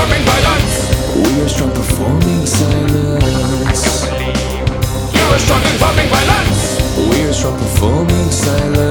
performing violence. We are strong performing silence. You are strong performing violence. We are strong performing silence.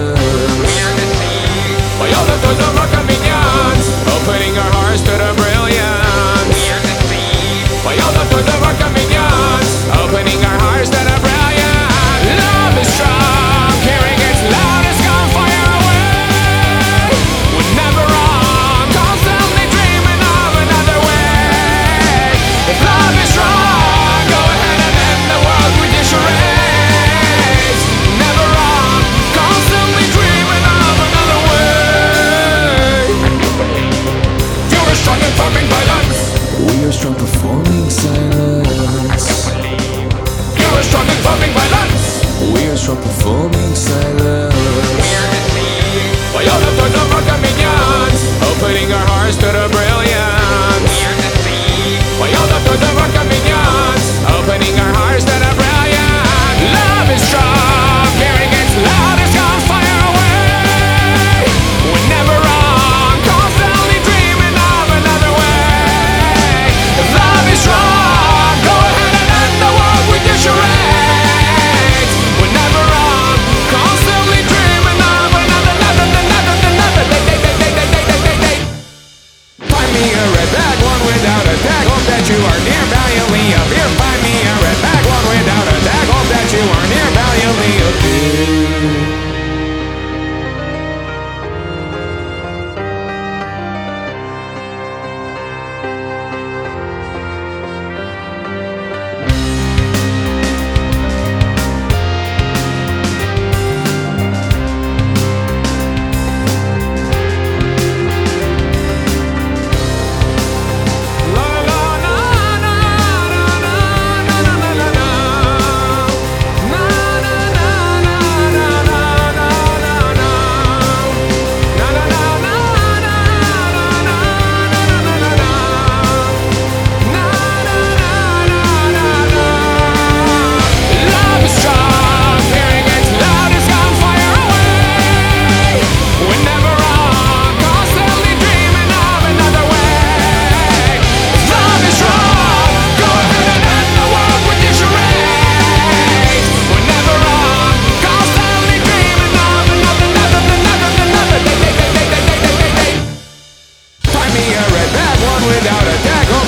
хорошо Performing silence Hear me, but you'll Opening our hearts to the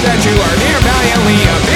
that you are here valiantly